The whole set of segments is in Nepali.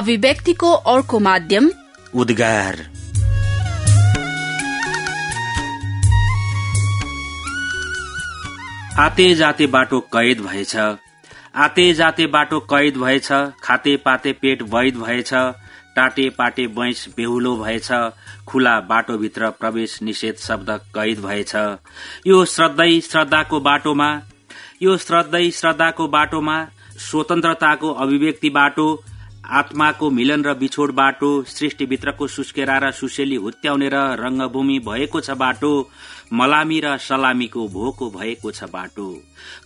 अभिव्यक्तिको अर्को माध्यम उद्गार। आते जाते बाटो कैद भएछ। आते जाते बाटो कैद भएछ। खाते पाते पेट वैद भएछ। टाटे पाटे बैंस बेहुलो भएछ। खुला बाटोभित्र प्रवेश निषेध शब्द कैद भएछ। यो श्रद्धै श्रद्धाको बाटोमा यो श्रद्धै श्रद्धाको बाटोमा स्वतन्त्रताको अभिव्यक्ति बाटो आत्माको मिलन र बिछोड बाटो सृष्टिभित्रको सुस्केरा र सुसेली हुत्याउने र रंगभूमि भएको छ बाटो मलामी र सलामीको भोको भएको छ बाटो।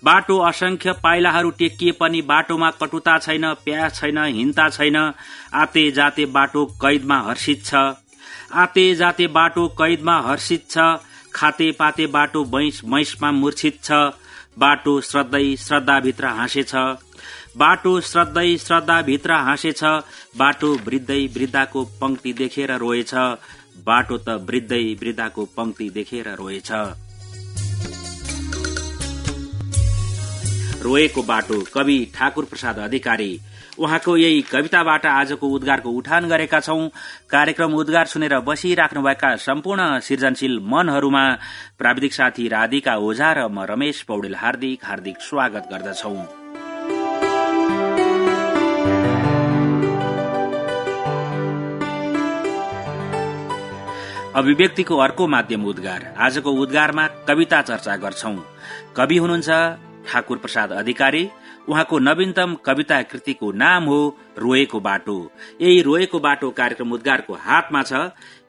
बाटो असंख्य पाइलाहरू टेकिए पनि बाटोमा कटुता छैन प्यास छैन हिंता छैन। आते जाते बाटो कैदमा हर्षित छ। आते जाते बाटो कैदमा हर्षित छ। खाते पाते बाटो मैसमा मूर्छित छ। बाटो श्रद्धै श्रद्धाभित्र हाँसेछ। बाटो श्रद्धै श्रद्धाभित्र हाँसेछ बाटो वृद्धै वृद्धाको पंक्ति देखेर रोएछ बाटो त वृद्धै वृद्धाको पंक्ति देखेर रोएछ। रोएको बाटो कवि ठाकुर प्रसाद अधिकारी। उहाँको यही कविताबाट आजको उद्गारको उठान गरेका छौं। कार्यक्रम उद्गार सुनेर बसिराख्नुभएका सम्पूर्ण सृजनशील मनहरूमा प्राविधिक साथी राधिका ओझा र म रमेश पौडेल हार्दिक हार्दिक स्वागत गर्दछौं। अभिव्यक्तिको अर्को माध्यम उद्गार। आजको उद्गारमा कविता चर्चा गर्छौं। कवि हुनुहुन्छ ठाकुर प्रसाद अधिकारी। उहाँको नवीनतम कविता कृतिको नाम हो रोएको बाटो। यही रोएको बाटो कार्यक्रम उद्गारको हातमा छ।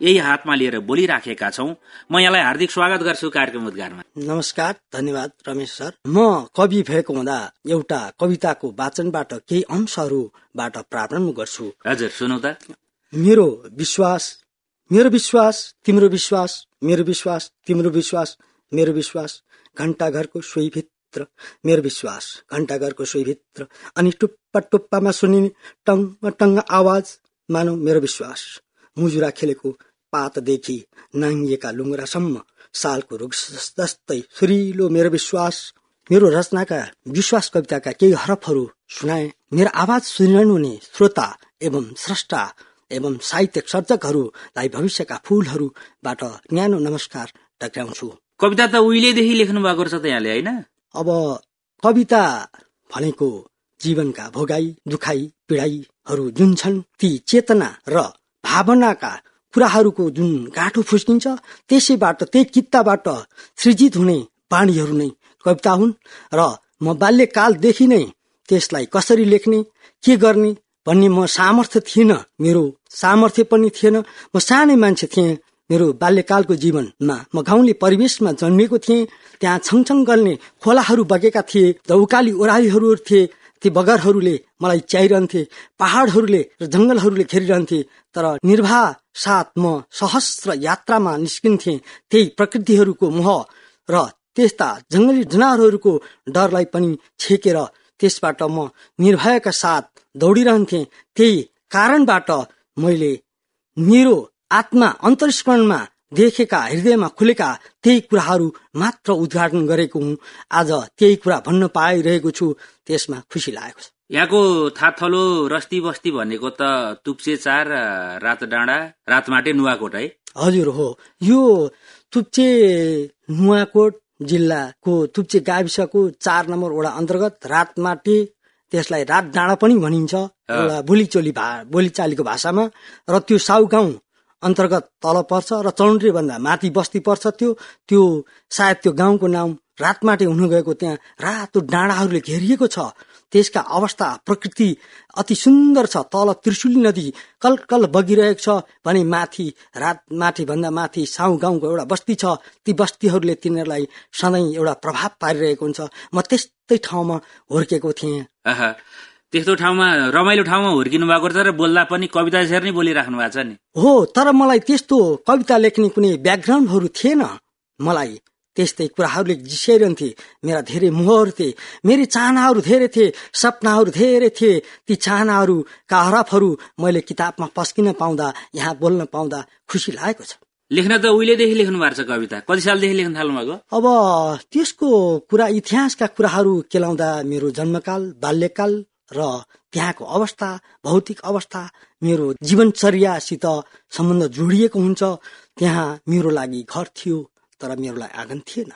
यही हातमा लिएर बोलिराखेका छौं। म यहाँलाई हार्दिक स्वागत गर्छु कार्यक्रम उद्गारमा। नमस्कार धन्यवाद रमेश सर। म कवि भएको हुँदा एउटा कविताको वाचनबाट केही अंशहरूबाट प्रारम्भ गर्छु। हजुर सुनौ त। मेरो विश्वास मेरो विश्वास तिम्रो विश्वास मेरो विश्वास तिम्रो विश्वास मेरो विश्वास घण्टाघरको सोहीभित्र मेरो विश्वास घण्टाघरको सोहीभित्र अनि टुप्पा टुप्पामा सुनिने टङ्ग टङ्ग आवाज मानौ मेरो विश्वास मुजुरा खेलेको पातदेखि नाङ्गिएका लुङ्गरासम्म सालको रुख जस्तै सुरिलो मेरो विश्वास मेरो रचनाका विश्वास कविताका केही हरफहरू सुनाए। मेरो आवाज सुनिरहनु हुने श्रोता एवं स्रष्टा एवं साहित्य सर्जकहरूलाई भविष्यका फूलहरूबाट न्यानो नमस्कार टक्राउँछु। कविता त उहिलेदेखि लेख्नु भएको रहेछ त यहाँले होइन? अब कविता भनेको जीवनका भोगाई दुखाई पीडाईहरू जुन छन् ती चेतना र भावनाका कुराहरूको जुन गाँठो फुस्किन्छ त्यसैबाट त्यही कित्ताबाट सृजित हुने बाणीहरू नै कविता हुन् र म बाल्यकालदेखि नै त्यसलाई कसरी लेख्ने के गर्ने भन्ने म सामर्थ्य थिएन मेरो सामर्थ्य पनि थिएन। म सानै मान्छे थिएँ मेरो बाल्यकालको जीवनमा। म गाउँले परिवेशमा जन्मिएको थिएँ त्यहाँ छङछङ गल्ने खोलाहरू बगेका थिए उकाली ओह्रालीहरू थिए ती बगरहरूले मलाई च्याइरहन्थे पहाड़हरूले र जंगलहरूले घेरिरहन्थे तर निर्वाह साथ म सहस्र यात्रामा निस्किन्थे त्यही प्रकृतिहरूको मोह र त्यस्ता जंगली जनावरहरूको डरलाई पनि छेकेर त्यसबाट म निर्भयका साथ दौडिरहन्थे। त्यही कारणबाट मैले मेरो आत्मा अन्तर्स्मरणमा देखेका हृदयमा खुलेका त्यही कुराहरू मात्र उद्घाटन गरेको हुँ। आज त्यही कुरा भन्न पाइरहेको छु त्यसमा खुसी लागेको छ। यहाँको थाथलो रस्ती बस्ती भनेको त तुप्से चार रात डाँडा रातमाटे नुवाकोट है? हजुर हो। यो तुप्चे नुवाकोट जिल्लाको तुप्चे गाविसको चार नम्बर वडा अन्तर्गत रातमाटे त्यसलाई रात डाँडा पनि भनिन्छ। एउटा बोलीचोली भा बोलीचालीको भाषामा। र त्यो साउ गाउँ अन्तर्गत तल पर्छ र चौन्ड्री भन्दा माथि बस्ती पर्छ त्यो। त्यो सायद त्यो गाउँको नाम रातमाटे हुनु गएको त्यहाँ रातो डाँडाहरूले घेरिएको छ। त्यसका अवस्था प्रकृति अति सुन्दर छ। तल त्रिशुली नदी कलकल बगिरहेको छ भने माथि रात माथि भन्दा माथि साउ गाउँको एउटा बस्ती छ। ती बस्तीहरूले तिनीहरूलाई सधैँ एउटा प्रभाव पारिरहेको हुन्छ। म त्यस्तै ठाउँमा हुर्केको थिएँ। त्यस्तो ठाउँमा रमाइलो ठाउँमा हुर्किनु भएको छ र बोल्दा पनि कविता नै बोलिराख्नु भएको छ नि। हो तर मलाई त्यस्तो कविता लेख्ने कुनै ब्याकग्राउन्डहरू थिएन। मलाई त्यस्तै कुराहरूले जिसाइरहन्थे मेरा धेरै मोहहरू थिए मेरी चाहनाहरू धेरै थिए सपनाहरू धेरै थिए। ती चाहनाहरूका हरफहरू मैले किताबमा पस्किन पाउँदा यहाँ बोल्न पाउँदा खुसी लागेको छ। लेख्न त उहिलेदेखि लेख्नु भएको छ कविता। कति सालदेखि लेख्न थाल्नु भएको अब त्यसको कुरा इतिहासका कुराहरू केलाउँदा मेरो जन्मकाल बाल्यकाल र त्यहाँको अवस्था भौतिक अवस्था मेरो जीवनचर्यासित सम्बन्ध जोडिएको हुन्छ। त्यहाँ मेरो लागि घर थियो तर मेरो लागि आँगन थिएन।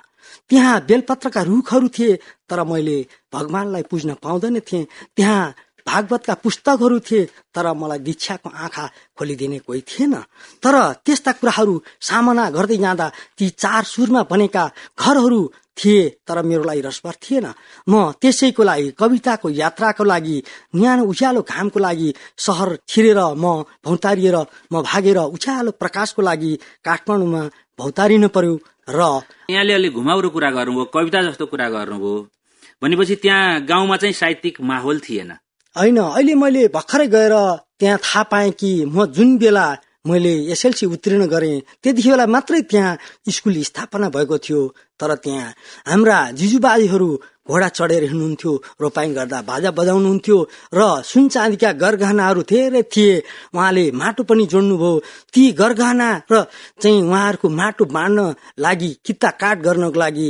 त्यहाँ बेलपत्रका रुखहरू थिए तर मैले भगवानलाई पुज्न पाउँदैन थिएँ। त्यहाँ भागवतका पुस्तकहरू थिए तर मलाई दीक्षाको आँखा खोलिदिने कोही थिएन। तर त्यस्ता कुराहरू सामना गर्दै जाँदा ती चार सुरमा बनेका घरहरू थिए तर मेरो लागि रसभर थिएन। म त्यसैको लागि कविताको यात्राको लागि न्यानो उज्यालो घामको लागि सहर छिरेर म भौतारिएर म भागेर उज्यालो प्रकाशको लागि काठमाडौँमा भौतारिनु पर्यो। र यहाँले अलि घुमाउरो कुरा गर्नुभयो कविता जस्तो कुरा गर्नुभयो। भनेपछि त्यहाँ गाउँमा चाहिँ साहित्यिक माहौल थिएन। होइन अहिले मैले भर्खरै गएर त्यहाँ थाहा पाएँ कि म जुन बेला मैले एसएलसी उत्तीर्ण गरेँ त्यतिखेर बेला मात्रै त्यहाँ स्कुल स्थापना भएको थियो। तर त्यहाँ हाम्रा जिजुबाजीहरू घोडा चढेर हिँड्नुहुन्थ्यो रोपाइङ गर्दा बाजा बजाउनुहुन्थ्यो र सुन चाँदीका गरगहनाहरू धेरै थिए। उहाँले माटो पनि जोड्नुभयो। ती गरगहना र चाहिँ उहाँहरूको माटो बाँड्न लागि किता काट गर्नको लागि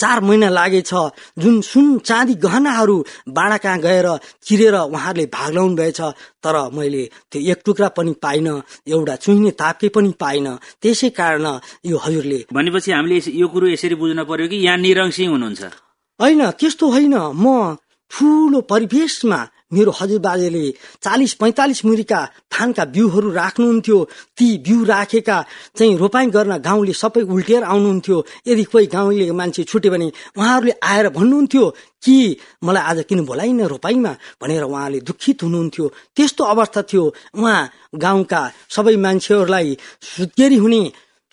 चार महिना लागेछ। जुन सुन चाँदी गहनाहरू बाँडा कहाँ गएर चिरेर उहाँहरूले भाग लाउनु भएछ तर मैले त्यो एक टुक्रा पनि पाइन एउटा चुहिने तापके पनि पाइन। त्यसै कारण यो हजुरले भनेपछि हामीले यो कुरो यसरी बुझ्न पर्यो कि यहाँ निरङ्सिङ हुनुहुन्छ? होइन त्यस्तो होइन। म ठुलो परिवेशमा मेरो हजुरबाजेले चालिस पैँतालिस मुरीका धानका बिउहरू राख्नुहुन्थ्यो। ती बिउ राखेका चाहिँ रोपाइँ गर्न गाउँले सबै उल्टिएर आउनुहुन्थ्यो। यदि कोही गाउँले मान्छे छुट्यो भने उहाँहरूले आएर भन्नुहुन्थ्यो कि मलाई आज किन बोलाइन रोपाइँमा भनेर उहाँले दुखित हुनुहुन्थ्यो। त्यस्तो अवस्था थियो। उहाँ गाउँका सबै मान्छेहरूलाई सुत्केरी हुने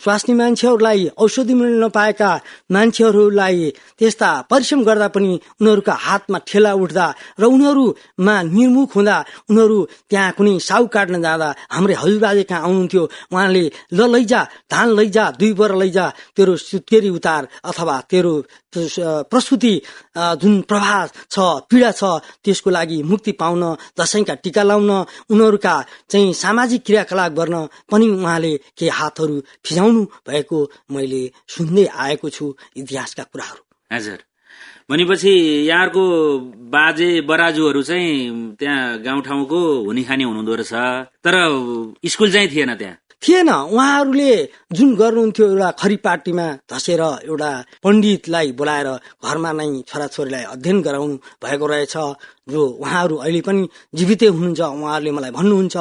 स्वास्नी मान्छेहरूलाई औषधि मिल्न नपाएका मान्छेहरूलाई त्यस्ता परिश्रम गर्दा पनि उनीहरूका हातमा ठेला उठ्दा र उनीहरूमा निर्मुख हुँदा उनीहरू त्यहाँ कुनै साउ काट्न जाँदा हाम्रै हजुरबाजे कहाँ आउनुहुन्थ्यो? उहाँले ल लैजा धान लैजा दुई बर लैजा तेरो सुत्केरी उतार अथवा तेरो प्रस्तुति जुन प्रभाव छ पीडा छ त्यसको लागि मुक्ति पाउन दसैँका टिका लाउन उनीहरूका चाहिँ सामाजिक क्रियाकलाप गर्न पनि उहाँले केही हातहरू फिजाउनु। बनाउनु भएको मैले सुन्दै आएको छु इतिहासका कुराहरू। हजुर। भनेपछि यहाँहरूको बाजे बराजुहरू चाहिँ त्यहाँ गाउँठाउँको हुने खाने हुनुहुँदो रहेछ। तर स्कुल चाहिँ थिएन त्यहाँ। थिएन। उहाँहरूले जुन गर्नुहुन्थ्यो एउटा खरी पार्टीमा धसेर एउटा पण्डितलाई बोलाएर घरमा नै छोराछोरीलाई अध्ययन गराउनु भएको रहेछ जो उहाँहरू अहिले पनि जीवितै हुनुहुन्छ उहाँहरूले मलाई भन्नुहुन्छ।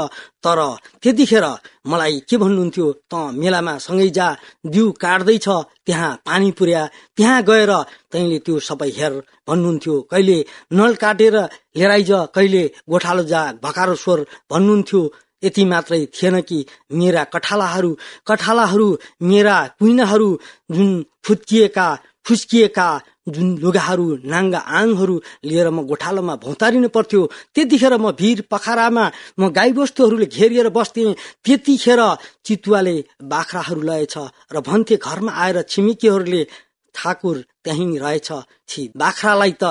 तर त्यतिखेर मलाई के भन्नुहुन्थ्यो त मेलामा सँगै जा दिउ काट्दैछ त्यहाँ पानी पुर्या। त्यहाँ गएर तैँले त्यो सबै हेर भन्नुहुन्थ्यो। कहिले नल काटेर लिएर कहिले गोठालो जा भकारो स्वर भन्नुहुन्थ्यो। यति मात्रै थिएन कि मेरा कठालाहरू कठालाहरू मेरा कुइनाहरू जुन फुत्किएका फुस्किएका जुन लुगाहरू नाङ्गा आङहरू लिएर म गोठालोमा भौतारिनु पर्थ्यो त्यतिखेर म भिर पखारामा म गाईबस्तुहरूले घेरिएर बस्थे त्यतिखेर चितुवाले बाख्राहरू लएछ र भन्थे घरमा आएर छिमेकीहरूले ठाकुर त्यहीँ रहेछ। छि बाख्रालाई त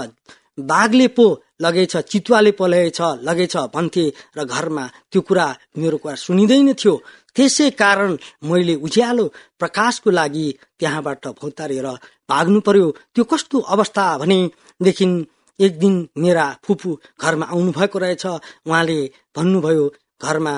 बाघले पो लगेछ चितुवाले पो लगेछ भन्थे र घरमा त्यो कुरा मेरो कुरा सुनिँदैन थियो। त्यसै कारण मैले उज्यालो प्रकाशको लागि त्यहाँबाट भौतारेर भाग्नु पर्यो। त्यो कस्तो अवस्था भनेदेखि एक दिन मेरा फुपू घरमा आउनु भएको रहेछ। उहाँले भन्नुभयो घरमा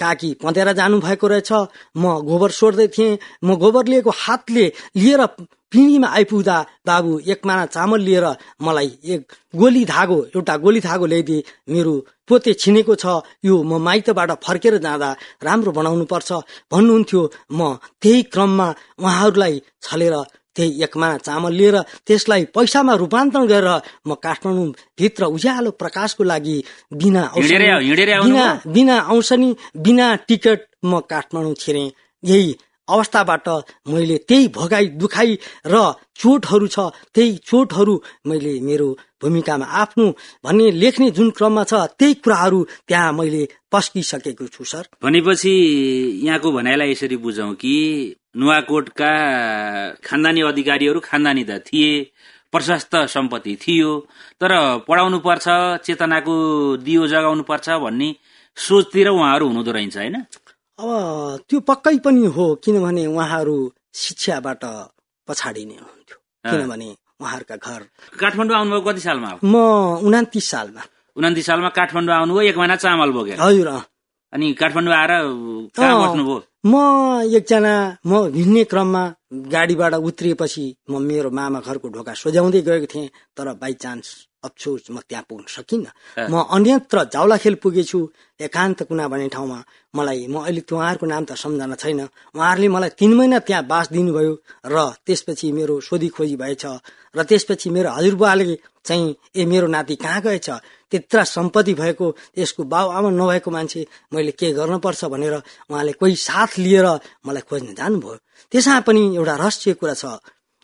काकी पँधेर जानु भएको रहेछ। म गोबर सोड्दै थिएँ। म गोबर लिएको हातले लिएर पिँढीमा आइपुग्दा बाबु एक माना चामल लिएर मलाई एक गोली धागो एउटा गोली धागो ल्याइदिए। मेरो पोते छिनेको छ। यो म माइतबाट फर्केर जाँदा राम्रो बनाउनु पर्छ भन्नुहुन्थ्यो म त्यही क्रममा उहाँहरूलाई छलेर त्यही एकमाना चामल लिएर त्यसलाई पैसामा रूपान्तरण गरेर म काठमाडौँ भित्र उज्यालो प्रकाशको लागि बिना बिना बिना औसनी बिना टिकट म काठमाडौँ छिरे यही अवस्थाबाट मैले त्यही भोगाई दुखाई र चोटहरू छ त्यही चोटहरू मैले मेरो भूमिकामा आफ्नो भन्ने लेख्ने जुन क्रममा छ त्यही कुराहरू त्यहाँ मैले पस्किसकेको छु सर। भनेपछि यहाँको भनाइलाई यसरी बुझौँ कि नुवाकोटका खानदानी अधिकारीहरू खानदानी त थिए प्रशस्त सम्पत्ति थियो तर पढाउनु पर्छ चेतनाको दियो जगाउनु पर्छ भन्ने सोचतिर उहाँहरू हुनुहुँदो रहेछ होइन? अब त्यो पक्कै पनि हो किनभने उहाँहरू शिक्षाबाट पछाडि नै हुनुहुन्थ्यो किनभने उहाँहरूका घर काठमाडौँ आउनुभयो कति सालमा म उनातिस सालमा। उन्तिस सालमा काठमाडौँ आउनुभयो एक महिना चामल बोकेर। हजुर। अनि काठमाडौँ आएर म एकजना म हिँड्ने क्रममा गाडीबाट उत्रिएपछि म मेरो मामा घरको ढोका सोझ्याउँदै गएको थिएँ तर बाई चान्स अफसोस म त्यहाँ पुग्न सकिनँ। म अन्यत्र जाउलाखेल पुगेछु एकान्त कुना भन्ने ठाउँमा। मलाई म अहिले उहाँहरूको नाम त सम्झना छैन। उहाँहरूले मलाई तीन महिना त्यहाँ बास दिनुभयो र त्यसपछि मेरो सोधी खोजी भएछ र त्यसपछि मेरो हजुरबुवाले चाहिँ ए मेरो नाति कहाँ गएछ? त्यत्र सम्पत्ति भएको यसको बाउ आमा नभएको मान्छे मैले के गर्नुपर्छ? भनेर उहाँले कोही साथ लिएर मलाई खोज्न जानुभयो। त्यसमा पनि एउटा रहस्य कुरा छ।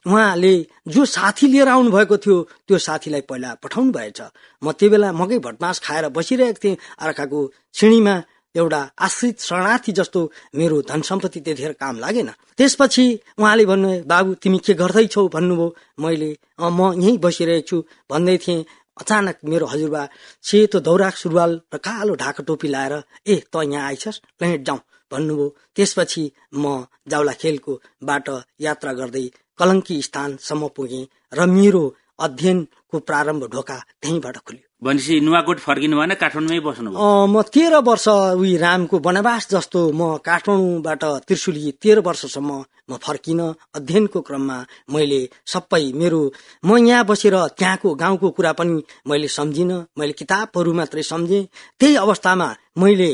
उहाँले जो साथी लिएर आउनु भएको थियो त्यो साथीलाई पहिला पठाउनु भएछ। म त्यो बेला मकै भटमास खाएर बसिरहेको थिएँ। अर्काको सिँढीमा एउटा आश्रित शरणार्थी जस्तो मेरो धन सम्पत्ति त्यतिखेर काम लागेन। त्यसपछि उहाँले भन्नुभयो बाबु तिमी के गर्दैछौ भन्नुभयो? मैले "अँ, म यहीँ बसिरहेको छु। भन्दै थिएँ। अचानक मेरो हजुरबा सेतो दौराक सुरुवाल र कालो ढाका टोपी लाएर ए त यहाँ आइछस् प्लेट जाउँ। भन्नुभयो। त्यसपछि म जाउला खेलको बाट यात्रा गर्दै कलङ्की स्थानसम्म पुगेँ र मेरो अध्ययनको प्रारम्भ ढोका त्यहीँबाट खुल्यो। भनेपछि नुवाकोट फर्किनु भएन काठमाडौँमै बस्नुभयो? अँ, म तेह्र वर्ष उही रामको वनवास जस्तो म काठमाडौँबाट त्रिशुली तेह्र वर्षसम्म म फर्किन अध्ययनको क्रममा मैले सबै मेरो म यहाँ बसेर त्यहाँको गाउँको कुरा पनि मैले सम्झिन मैले किताबहरू मात्रै सम्झेँ। त्यही अवस्थामा मैले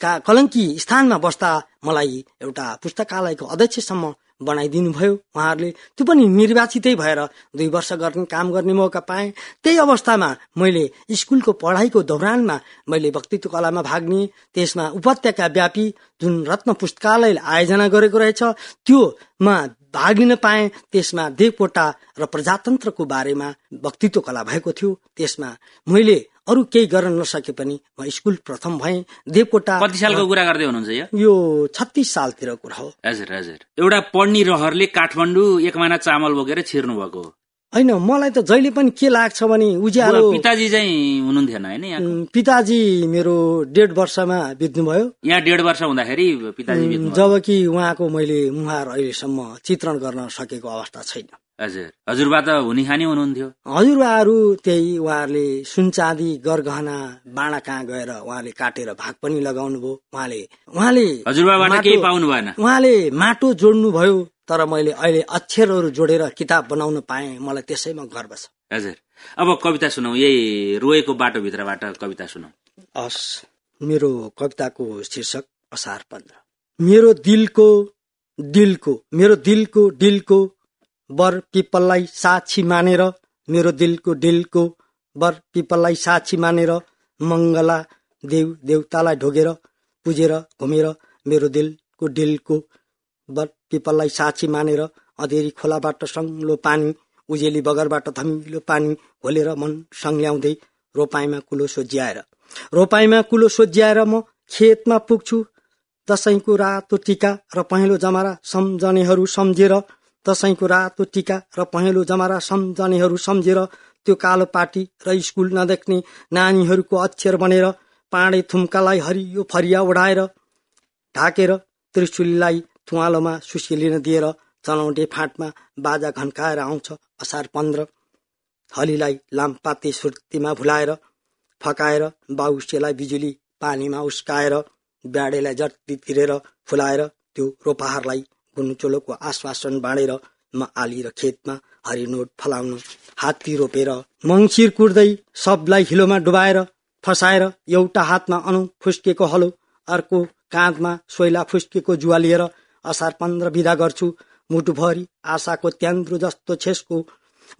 का कलङ्की स्थानमा बस्दा मलाई एउटा पुस्तकालयको अध्यक्षसम्म बनाइदिनु भयो उहाँहरूले त्यो पनि निर्वाचितै भएर दुई वर्ष गर्ने काम गर्ने मौका पाएँ। त्यही अवस्थामा मैले स्कुलको पढाइको दौरानमा मैले वक्तित्व कलामा भाग लिएँ। त्यसमा उपत्यका व्यापी जुन रत्न पुस्तकालयले आयोजना गरेको रहेछ त्योमा भाग लिन पाएँ। त्यसमा देवकोटा र प्रजातन्त्रको बारेमा वक्तित्व कला भएको थियो। त्यसमा मैले अरू केही गर्न नसके पनि म स्कुल प्रथम भएँ। देवकोटा कति सालको कुरा गर्दै हुनुहुन्छ यो? यो छत्तिस सालतिर कुरा हो। हजुर हजुर। एउटा पढ्ने रहरले काठमाडौँ एक महिना चामल बोकेर छिर्नु भएको होइन मलाई त जहिले पनि के लाग्छ भने उज्यालो पिताजी चाहिँ हुनुहुन्थेन होइन पिताजी मेरो डेढ वर्षमा बित्नुभयो। यहाँ डेढ वर्ष हुँदाखेरि पिताजी। जबकि उहाँको मैले मुहार अहिलेसम्म चित्रण गर्न सकेको अवस्था छैन। हजुर। हजुरबा त हुने खाने हुनुहुन्थ्यो हजुरबाहरू त्यही उहाँहरूले सुनचाँदी गरगहना बाँडा कहाँ गएर उहाँले काटेर भाग पनि लगाउनु भयो उहाँले उहाँले हजुरबाबाट माटो- केही पाउनु भएन। उहाँले माटो जोड्नु भयो तर मैले अहिले अक्षरहरू जोडेर किताब बनाउन पाएँ। मलाई त्यसैमा गर्व छ। हजुर। अब कविता सुनौ। यही रोएको बाटोभित्रबाट कविता सुनौ। हस् मेरो कविताको शीर्षक असार पन्ध्र। मेरो दिलको दिलको मेरो दिलको दिलको बर पिपललाई साक्षी मानेर मेरो दिलको दिलको बर पिपललाई साक्षी मानेर मङ्गला देव देवतालाई ढोगेर पुजेर घुमेर मेरो दिलको दिलको बर पिपललाई साक्षी मानेर अधेरी खोलाबाट सङ्लो पानी उजेली बगरबाट धमिलो पानी घोलेर मन सङ्ल्याउँदै रोपाइँमा कुलो सोझ्याएर रोपाइँमा कुलो सोझ्याएर म खेतमा पुग्छु। दसैँको रातो टिका र पहेँलो जमारा सम्झनेहरू सम्झेर दसैँको रातो टिका र पहेँलो जमारा सम्झनेहरू सम्झेर त्यो कालो पाटी र स्कुल नदेख्ने नानीहरूको अक्षर बनेर पाँडे थुम्कालाई हरियो फरिया उडाएर ढाकेर त्रिशुलीलाई थुवालोमा सुसिलिन दिएर चलाउँटे फाँटमा बाजा घन्काएर आउँछ असार पन्ध्र। हलीलाई लामपाते सुर्तीमा भुलाएर फकाएर बाउसेलाई बिजुली पानीमा उस्काएर ब्याडेलाई जट्ती तिरेर फुलाएर त्यो रोपाहरूलाई गुन्चोलोको आश्वासन बाँडेर म आली र खेतमा हरिनोट फलाउन हात्ती रोपेर मङ्सिर कुर्दै सबलाई हिलोमा डुबाएर फसाएर एउटा हातमा अनु फुस्केको हलो अर्को काँधमा सोइला फुस्केको जुवा लिएर असार पन्ध्र विदा गर्छु। मुटुभरि आशाको त्यान्द्रो जस्तो छेसको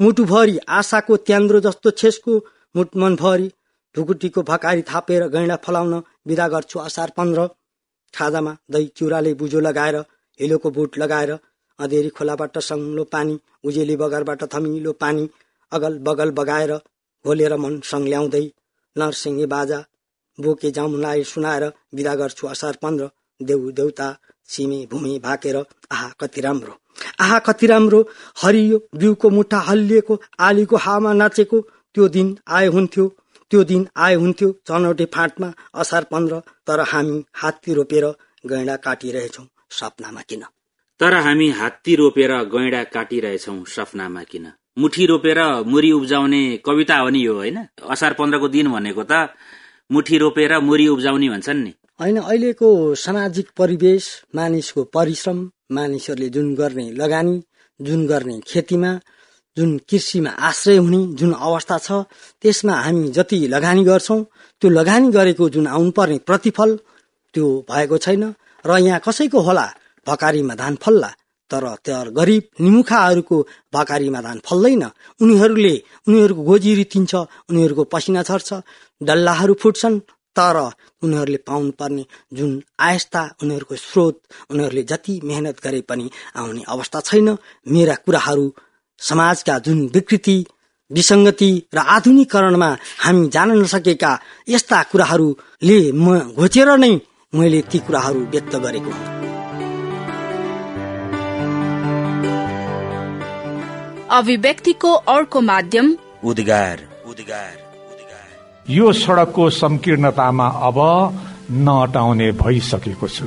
मुटुभरि आशाको त्यान्द्रो जस्तो छेसको मुटमनभरि ढुकुटीको भकारी थापेर गैँडा फलाउन विदा गर्छु असार पन्ध्र। खाजामा दही चिउराले बुजो लगाएर हिलोको बुट लगाएर अँधेरी खोलाबाट सङ्लो पानी उजेली बगरबाट थमिलो पानी अगल बगल बगाएर घोलेर मन सङ्ल्याउँदै नरसिंहे बाजा बोके जामुनलाई सुनाएर विदा गर्छु असार पन्ध्र देउ देउता सिमे भूमि भाकेर आहा कति राम्रो। आहा कति राम्रो हरियो बिउको मुठा हल्लिएको आलीको हावा नाचेको त्यो दिन आए हुन्थ्यो त्यो दिन आए हुन्थ्यो चनौटे फाँटमा असार पन्ध्र तर हामी हात्ती रोपेर गैँडा काटिरहेछौँ। सपनामा किन? तर हामी हात्ती रोपेर गैँडा काटिरहेछौ सपनामा किन? मुठी रोपेर मुरी उब्जाउने कविता हो नि यो होइन? असार पन्ध्रको दिन भनेको त मुठी रोपेर मुरी उब्जाउने भन्छन् नि। होइन अहिलेको सामाजिक परिवेश मानिसको परिश्रम मानिसहरूले जुन गर्ने लगानी जुन गर्ने खेतीमा जुन कृषिमा आश्रय हुने जुन अवस्था छ त्यसमा हामी जति लगानी गर्छौँ त्यो लगानी गरेको जुन आउनुपर्ने प्रतिफल त्यो भएको छैन। र यहाँ कसैको होला? भकारीमा धान फल्ला। तर त्यो गरिब निमुखाहरूको भकारीमा धान फल्दैन। उनीहरूले उनीहरूको गोजी रितिन्छ उनीहरूको पसिना छर्छ डल्लाहरू फुट्छन्। तर उनीहरूले पाउनु पर्ने जुन आयस्ता उनीहरूको स्रोत उनीहरूले जति मेहनत गरे पनि आउने अवस्था छैन। मेरा कुराहरू समाजका जुन विकृति विसङ्गति र आधुनिकरणमा हामी जान नसकेका यस्ता कुराहरूले म घोचेर नै मैले ती कुराहरू व्यक्त गरेको हुँ। अभिव्यक्तिको अर्को माध्यम उद्गार। उद्गार यो सड़कको संकीर्णतामा अब नअटाउने भइसकेको छु।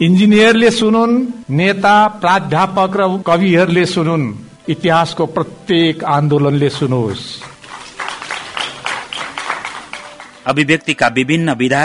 इन्जिनियरले सुनुन् नेता प्राध्यापक र कविहरूले सुनुन् इतिहासको प्रत्येक आन्दोलनले सुनोस्। अभिव्यक्तिका विभिन्न विधा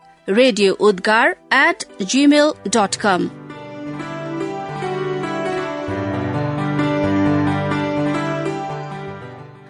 radio Udgar at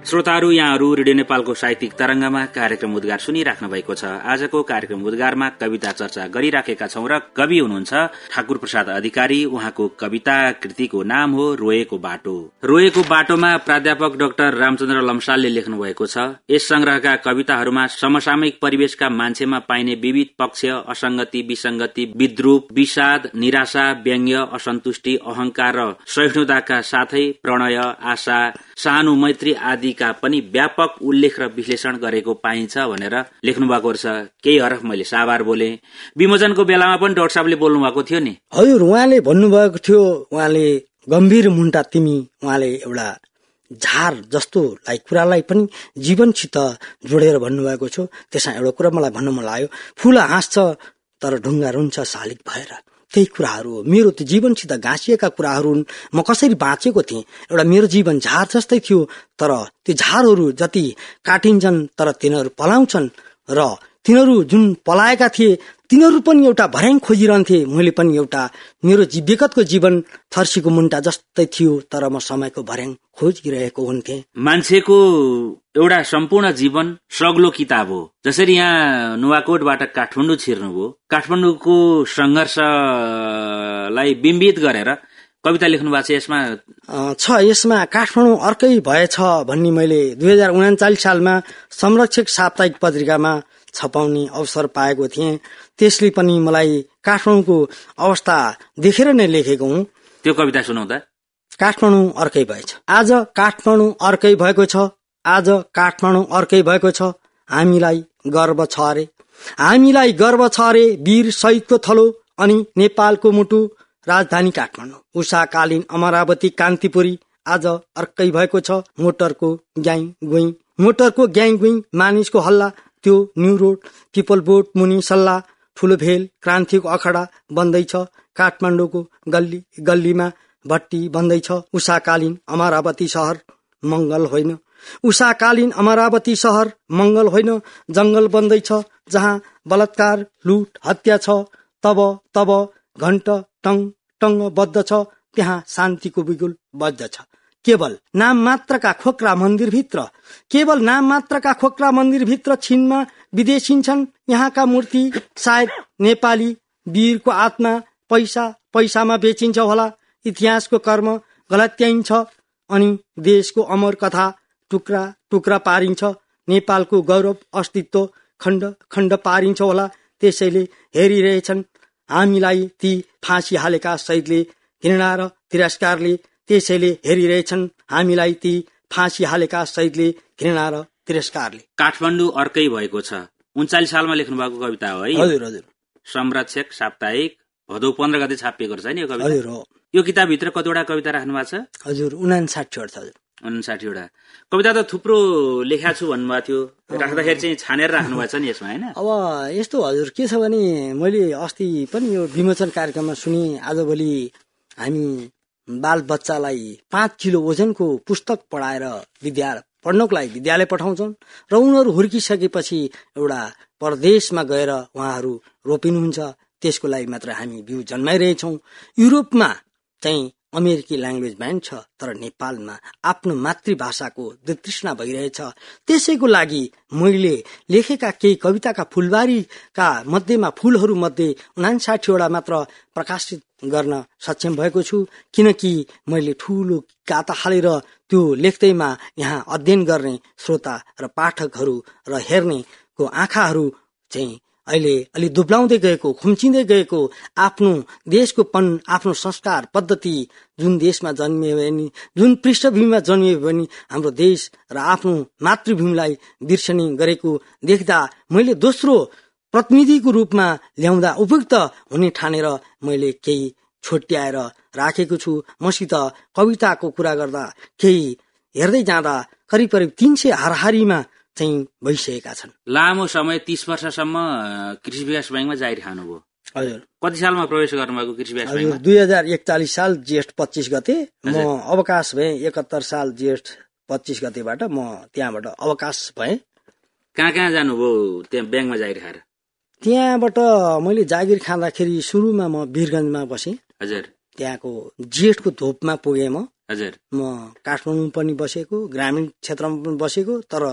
श्रोताहरू यहाँहरू रेडियो नेपालको साहित्यिक तरंगमा कार्यक्रम उद्गार सुनिराख्नु भएको छ। आजको कार्यक्रम उद्गारमा कविता चर्चा गरिराखेका छौं र कवि हुनुहुन्छ ठाकुर प्रसाद अधिकारी। उहाँको कविता कृतिको नाम हो रोएको बाटो। रोएको बाटोमा प्राध्यापक डाक्टर रामचन्द्र लम्सालले लेख्नु भएको छ यस संग्रहका कविताहरूमा समसामयिक परिवेशका मान्छेमा पाइने विविध पक्ष असंगति विसंगति विद्रूप विषाद निराशा व्यङ्ग्य असन्तुष्टि अहंकार र सहिष्णुताका साथै प्रणय आशा सहानु मैत्री आदि का पनि व्यापक उल्लेख र विश्लेषण गरेको पाइन्छ भनेर लेख्नु भएको रहेछ। केही हरफ मैले साभार बोले। विमोचनको बेलामा पनि डाक्टर साहबले बोल्नु भएको थियो नि। हजुर उहाँले भन्नुभएको थियो उहाँले गम्भीर मुन्टा तिमी उहाँले एउटा झार जस्तोलाई कुरालाई पनि जीवनसित जोडेर भन्नुभएको छ। त्यसमा एउटा कुरा मलाई भन्नु मन लाग्यो। फुल हाँस्छ तर ढुङ्गा रुन्छ शालिक भएर। त्यही कुराहरू मेरो त्यो जीवनसित घाँसिएका कुराहरू म कसरी बाँचेको थिएँ? एउटा मेरो जीवन झार जस्तै थियो। तर त्यो झारहरू जति काटिन्छन् तर तिनीहरू पलाउँछन्। र तिनीहरू जुन पलाएका थिए तिनीहरू पनि एउटा भर्याङ खोजिरहन्थे। मैले पनि एउटा मेरो विगतको जीवन थर्सीको मुन्टा जस्तै थियो तर म समयको भर्याङ खोजिरहेको हुन्थे। मान्छेको एउटा सम्पूर्ण जीवन सग्लो किताब हो। जसरी यहाँ नुवाकोटबाट काठमाडौँ छिर्नुभयो। काठमाडौँको सङ्घर्षलाई बिम्बित गरेर कविता लेख्नु भएको छ यसमा? छ यसमा काठमाडौँ अर्कै भएछ भन्ने मैले दुई हजार उनाचालिस सालमा संरक्षक साप्ताहिक पत्रिकामा छपाउने अवसर पाएको थिएँ। त्यसले पनि मलाई काठमाडौँको अवस्था देखेर नै लेखेको हुँ। त्यो कविता सुनाउँदा? काठमाडौँ अर्कै भएछ। आज काठमाडौँ अर्कै भएको छ। आज काठमाडौँ अर्कै भएको छ। हामीलाई गर्व छ अरे। हामीलाई गर्व छ अरे वीर शहीदको थलो अनि नेपालको मुटु। राजधानी काठमाडौँ। उषाकालीन अमरावती कान्तिपुरी आज अर्कै भएको छ। मोटरको ग्याङ गुई मोटरको ग्याङ गुई मानिसको हल्ला त्यो न्यू रोड पिपल बोट मुनि सल्लाह ठुलो भेल क्रान्तिको अखडा बन्दैछ काठमाडौँको गल्ली गल्लीमा भट्टी बन्दैछ उषाकालीन अमरावती सहर मंगल होइन। उषाकालीन अमरावती सहर मंगल होइन जंगल बन्दैछ जहाँ बलात्कार लुट हत्या छ तब तब घण्ट टङ टङ बद्दछ त्यहाँ शान्तिको बिगुल बज्दछ केवल नाम मात्रका खोक्रा मन्दिरभित्र केवल नाम मात्रका खोक्रा मन्दिरभित्र छिनमा विदेशिन्छन् यहाँका मूर्ति सायद नेपाली वीरको आत्मा पैसा पैसामा बेचिन्छ होला इतिहासको कर्म गलत्याइन्छ अनि देशको अमर कथा टुक्रा टुक्रा पारिन्छ नेपालको गौरव अस्तित्व खण्ड खण्ड पारिन्छ होला त्यसैले हेरिरहेछन्। हामीलाई ती फाँसी हालेका शहीदले घृणा र तिरस्कारले त्यसैले हेरिरहेछन् हामीलाई ती फाँसी हालेका शहीदले घृणा र तिरस्कारले। काठमाडौँ अर्कै भएको छ। उन्चालिस सालमा लेख्नु भएको कविता हो है। हजुर हजुर। संरक्षक साप्ताहिक भदौ पन्ध्र गते छापिएको रहेछ नि यो कविता। हजुर हो। यो किताबभित्र कतिवटा कविता राख्नु भएको छ? हजुर उनासाठीवटा छ। हजुर उन्साठीवटा कविता त थुप्रो लेखा छु भन्नुभएको थियो। राख्दाखेरि चाहिँ छानेर राख्नु भएको छ नि यसमा होइन? अब यस्तो हजुर के छ भने मैले अस्ति पनि यो विमोचन कार्यक्रममा सुने आजभोलि हामी बाल बच्चालाई पाँच किलो ओजनको पुस्तक पढाएर विद्या पढ्नको लागि विद्यालय पठाउँछन् र उनीहरू हुर्किसकेपछि एउटा परदेशमा गएर उहाँहरू रोपिनुहुन्छ। त्यसको लागि मात्र हामी बिउ जन्माइरहेछौँ। युरोपमा चाहिँ अमेरिकी ल्याङ्ग्वेज ब्यान्ड छ तर नेपालमा आफ्नो मातृभाषाको दुतृष्णा भइरहेछ। त्यसैको लागि मैले लेखेका केही कविताका फुलबारीका मध्येमा फुलहरू मध्ये उनासाठीवटा मात्र प्रकाशित गर्न सक्षम भएको छु किनकि मैले ठुलो काता हालेर त्यो लेख्दैमा यहाँ अध्ययन गर्ने श्रोता र पाठकहरू र हेर्नेको आँखाहरू चाहिँ अहिले अलि दुब्लाउँदै गएको खुम्चिँदै गएको आफ्नो देशको पन आफ्नो संस्कार पद्धति जुन देशमा जन्मियो भने जुन पृष्ठभूमिमा जन्मियो भने हाम्रो देश र आफ्नो मातृभूमिलाई बिर्सने गरेको देख्दा मैले दोस्रो प्रतिनिधिको रूपमा ल्याउँदा उपयुक्त हुने ठानेर मैले केही छोट्याएर राखेको छु। मसित कविताको कुरा गर्दा केही हेर्दै जाँदा करिब करिब तिन सय हारहारीमा चाहिँ भइसकेका छन्। लामो समय तीस वर्षसम्म कृषि विकास ब्याङ्कमा जाहिर खानुभयो हजुर। कति सालमा प्रवेश गर्नुभएको कृषि विकास ब्याङ्कमा? दुई हजार एकचालिस साल ज्येष्ठ पच्चिस गते म अवकाश भएँ एकहत्तर साल ज्येष्ठ पच्चिस गतेबाट म त्यहाँबाट अवकाश भएँ। कहाँ कहाँ जानुभयो त्यहाँ ब्याङ्कमा जाहिर खाएर त्यहाँबाट मैले जागिर खाँदाखेरि सुरुमा म वीरगञ्जमा बसेँ। हजुर। त्यहाँको जेठको धोपमा पुगेँ म। हजुर। म काठमाडौँ पनि बसेको ग्रामीण क्षेत्रमा पनि बसेको तर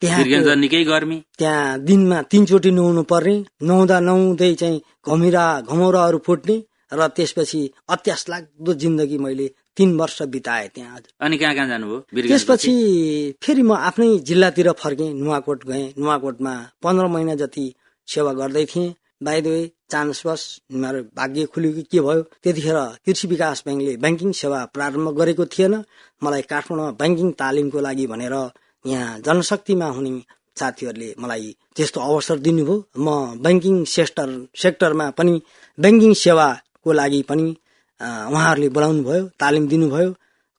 त्यहाँ निकै गर्मी। त्यहाँ दिनमा तिनचोटि नुहाउनु पर्ने नुहाउँदा नुहाउँदै चाहिँ घमिरा घमौराहरू फुट्ने र त्यसपछि अत्यास लाग्दो जिन्दगी मैले तीन वर्ष बिताएँ त्यहाँ हजुर अनि कहाँ कहाँ जानुभयो त्यसपछि फेरि म आफ्नै जिल्लातिर फर्केँ नुवाकोट गएँ। नुवाकोटमा पन्ध्र महिना जति सेवा गर्दै थिएँ। बाई द वे चान्सवश मेरो भाग्य खुल्यो कि के भयो? त्यतिखेर कृषि विकास ब्याङ्कले ब्याङ्किङ सेवा प्रारम्भ गरेको थिएन। मलाई काठमाडौँमा ब्याङ्किङ तालिमको लागि भनेर यहाँ जनशक्तिमा हुने साथीहरूले मलाई त्यस्तो अवसर दिनुभयो। म ब्याङ्किङ सेक्टर सेक्टरमा पनि ब्याङ्किङ सेवाको लागि पनि उहाँहरूले बोलाउनु भयो तालिम दिनुभयो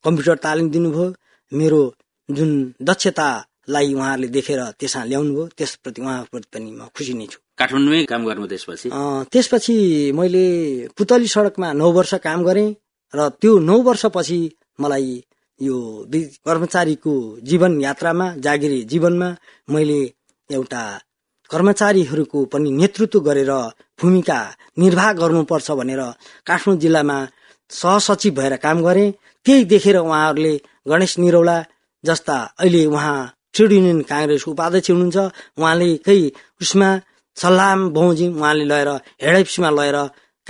कम्प्युटर तालिम दिनुभयो। मेरो जुन दक्षतालाई उहाँहरूले देखेर त्यसमा ल्याउनु भयो त्यसप्रति उहाँप्रति पनि म खुसी नै छु। काठमाडौँमै काम गर्नु त्यसपछि? त्यसपछि मैले पुतली सडकमा नौ वर्ष काम गरेँ र त्यो नौ वर्षपछि मलाई यो कर्मचारीको जीवन यात्रामा जागिरी जीवनमा मैले एउटा कर्मचारीहरूको पनि नेतृत्व गरेर भूमिका निर्वाह गर्नुपर्छ भनेर काठमाडौँ जिल्लामा सहसचिव भएर काम गरे। त्यही देखेर उहाँहरूले गणेश निरौला जस्ता अहिले उहाँ ट्रेड युनियन काङ्ग्रेसको उपाध्यक्ष हुनुहुन्छ उहाँले केही उसमा सल्लाह बमोजिम उहाँले लगेर हेड अफिसमा लगेर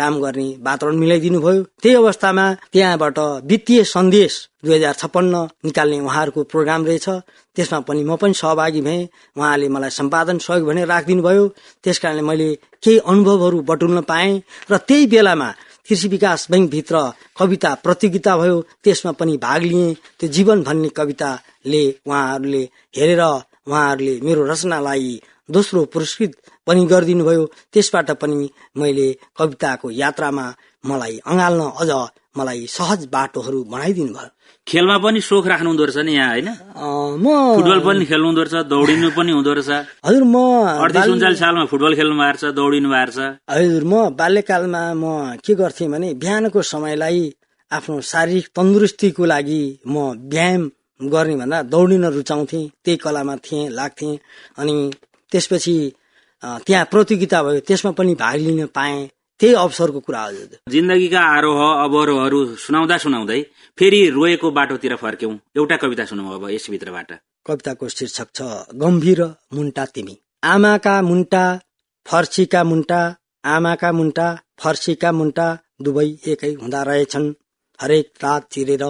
काम गर्ने वातावरण मिलाइदिनु भयो त्यही अवस्थामा त्यहाँबाट वित्तीय सन्देश दुई हजार छप्पन्न निकाल्ने उहाँहरूको प्रोग्राम रहेछ। त्यसमा पनि म पनि सहभागी भएँ। उहाँले मलाई सम्पादन सहयोग भनेर राखिदिनु भयो त्यस कारणले मैले केही अनुभवहरू बटुल्न पाएँ र त्यही बेलामा कृषि विकास ब्याङ्कभित्र कविता प्रतियोगिता भयो। त्यसमा पनि भाग लिएँ। त्यो जीवन भन्ने कविताले उहाँहरूले हेरेर उहाँहरूले मेरो रचनालाई दोस्रो पुरस्कृत पनि गरिदिनु भयो त्यसबाट पनि मैले कविताको यात्रामा मलाई अँगाल्न अझ मलाई सहज बाटोहरू बनाइदिनु भयो। खेलमा पनि सोख राख्नु हुँदो रहेछ नि यहाँ होइन? म फुटबल पनि खेल्नु हुँदो रहेछ दौडिनु पनि हुँदो रहेछ। हजुर म अडतिस उन्चालिस सालमा फुटबल खेल्नु भएको छ दौडिनु भएको छ। हजुर म बाल्यकालमा म के गर्थेँ भने बिहानको समयलाई आफ्नो शारीरिक तन्दुरुस्तीको लागि म व्यायाम गर्ने भन्दा दौडिन रुचाउँथेँ त्यही कलामा थिएँ लाग्थेँ। अनि त्यसपछि त्यहाँ प्रतियोगिता भयो त्यसमा पनि भाग लिन पाएँ। त्यही अवसरको कुरा हो जिन्दगीका आरोह अवरोहहरू सुनाउँदा सुनाउँदै फेरि रोएको बाटोतिर फर्क्यौं। एउटा कविता सुनौ अब यसभित्रबाट। कविताको शीर्षक छ गम्भीर मुन्टा तिमी। आमाका मुन्टा फर्सीका मुन्टा आमाका मुन्टा फर्सीका मुन्टा दुवै एकै हुँदा रहेछन्। हरेक रात चिरेर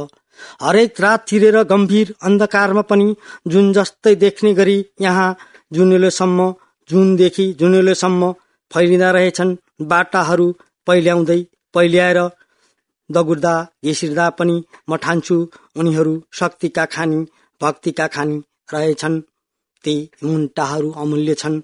हरेक रात चिरेर गम्भीर अन्धकारमा पनि जुन जस्तै देख्ने गरी यहाँ जुनेलोसम्म जुनदेखि जुनेलोसम्म फैलिँदा रहेछन् बाटाहरू पहिल्याउँदै पहिल्याएर दगुर्दा घिसिर्दा पनि म ठान्छु उनीहरू शक्तिका खानी भक्तिका खानी रहेछन्। ती मुन्टाहरू अमूल्य छन्।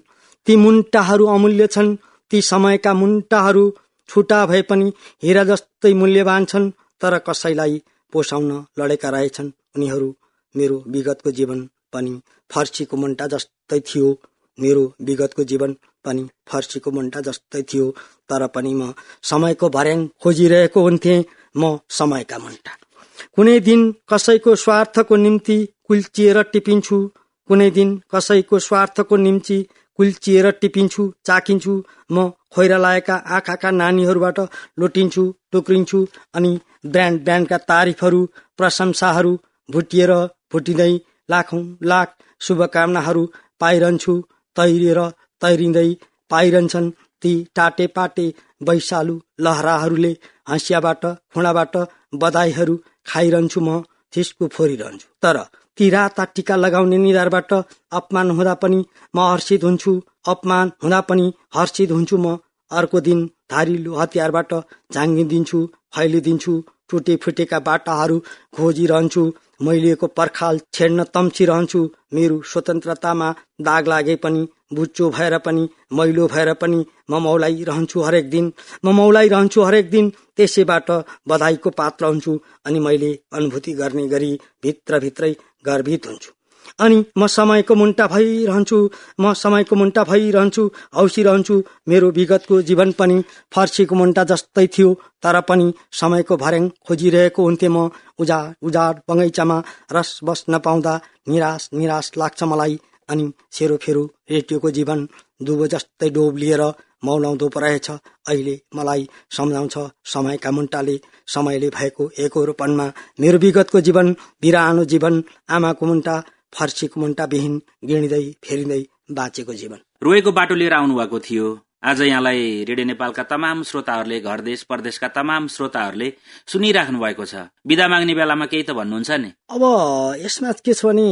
ती मुन्टाहरू अमूल्य छन्। ती समयका मुन्टाहरू छुटा भए पनि हिरा जस्तै मूल्यवान छन् तर कसैलाई पोसाउन लडेका रहेछन्। उनीहरू मेरो विगतको जीवन पनि फर्सीको मुन्टा जस्तै थियो। मेरो विगतको जीवन पनि फर्सीको मुन्टा जस्तै थियो। तर पनि म समयको भर्याङ खोजिरहेको हुन्थे। म समयका मुन्टा। कुनै दिन कसैको स्वार्थको निम्ति कुल्चिएर टिपिन्छु। कुनै दिन कसैको स्वार्थको निम्ति कुल्चिएर टिपिन्छु चाकिन्छु म खोइरा लागेका आँखाका नानीहरूबाट लोटिन्छु टुक्रिन्छु अनि ब्रान्ड ब्रान्डका तारिफहरू प्रशंसाहरू भुटिएर भुटिँदै लाखौं लाख शुभकामनाहरू पाइरहन्छु। तैरिएर तैरिँदै पाइरहन्छन् ती टाटे पाटे वैशालु लहराहरूले हँसियाबाट खुँडाबाट बधाईहरू खाइरहन्छु म थिस्को फोरिरहन्छु। तर ती राता टिका लगाउने निधारबाट अपमान हुँदा पनि म हर्षित हुन्छु अपमान हुँदा पनि हर्षित हुन्छु म अर्को दिन धारिलो हतियारबाट झाङ्गिदिन्छु फैलिदिन्छु टुटे फुटेका बाटाहरू खोजिरहन्छु मैलिएको पर्खाल छेड्न तम्सिरहन्छु मेरो स्वतन्त्रतामा दाग लागे पनि बुच्चो भएर पनि मैलो भएर पनि म मौलाइरहन्छु हरेक दिन। म मौलाइरहन्छु हरेक दिन त्यसैबाट बधाईको पात्र हुन्छु अनि मैले अनुभूति गर्ने गरी भित्रभित्रै गर्भित हुन्छु। अनि म समयको मुन्टा भइरहन्छु म समयको मुन्टा भइरहन्छु औसिरहन्छु। मेरो विगतको जीवन पनि फर्सीको मुन्टा जस्तै थियो तर पनि समयको भर्याङ खोजिरहेको हुन्थे म। उजाड उजाड बगैँचामा रस बस नपाउँदा निराश निराश लाग्छ मलाई। अनि सेरोफेरो रेडियोको जीवन दुबो जस्तै डोब लिएर मौलाउँदो रहेछ। अहिले मलाई सम्झाउँछ समयका मुन्टाले समयले भएको एकहोरोपनमा मेरो विगतको जीवन बिरानो जीवन आमाको मुन्टा फर्सीको मुन्टा विहीन गिँड्दै फेरिँदै बाँचेको जीवन। रोएको बाटो लिएर आउनु भएको थियो। आज यहाँलाई रेडियो नेपालका तमाम श्रोताहरूले घर देश परदेशका तमाम श्रोताहरूले सुनिराख्नु भएको छ। विदा माग्ने बेलामा केही त भन्नुहुन्छ नि? अब यसमा के छ भने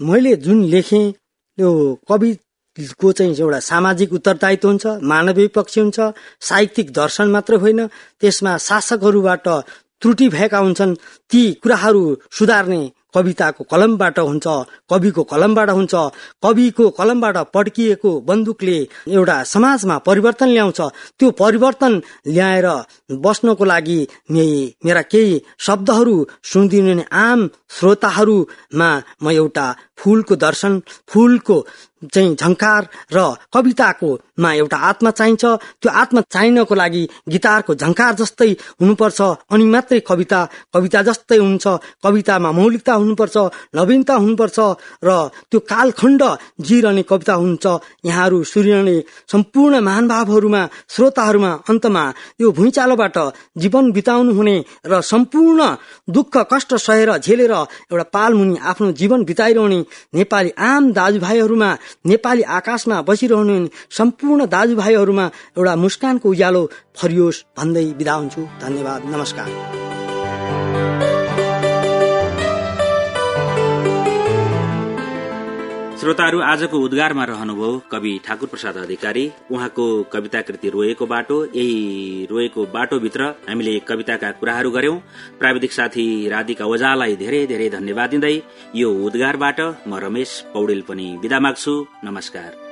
मैले जुन लेखेँ त्यो कविको चाहिँ एउटा सामाजिक उत्तरदायित्व हुन्छ मानवीय पक्ष हुन्छ साहित्यिक दर्शन मात्र होइन त्यसमा शासकहरूबाट त्रुटि भएका हुन्छन् ती कुराहरू सुधार्ने कविताको कलमबाट हुन्छ कविको कलमबाट हुन्छ। कविको कलमबाट पड्किएको बन्दुकले एउटा समाजमा परिवर्तन ल्याउँछ। त्यो परिवर्तन ल्याएर बस्नको लागि मेरा केही शब्दहरू सुनिदिने आम श्रोताहरूमा म एउटा फुलको दर्शन फुलको चाहिँ झङ्कार र कविताको मा एउटा आत्मा चाहिन्छ। त्यो आत्मा चाहिनको लागि गिटारको झङ्कार जस्तै हुनुपर्छ अनि मात्रै कविता कविता जस्तै हुन्छ। कवितामा मौलिकता हुनुपर्छ नवीनता हुनुपर्छ र त्यो कालखण्ड जिरहने कविता हुन्छ। यहाँहरू सुनिरहने सम्पूर्ण महानुभावहरूमा श्रोताहरूमा अन्तमा यो भुइँचालोबाट जीवन बिताउनु हुने र सम्पूर्ण दुःख कष्ट सहेर झेलेर एउटा पालमुनि आफ्नो जीवन बिताइरहने नेपाली आम दाजुभाइहरूमा नेपाली आकाशमा बसिरहनु सम्पूर्ण दाजुभाइहरूमा एउटा मुस्कानको उज्यालो फरियोस् भन्दै बिदा हुन्छु। धन्यवाद। नमस्कार। श्रोताहरू आजको उद्गारमा रहनुभयो कवि ठाकुर प्रसाद अधिकारी। उहाँको कविता कृति रोएको बाटो यही रोएको बाटोभित्र हामीले कविताका कुराहरू गर्यौं। प्राविधिक साथी राधिका ओझालाई धेरै धेरै धन्यवाद दिँदै यो उद्गारबाट म रमेश पौडेल पनि विदा माग्छु। नमस्कार।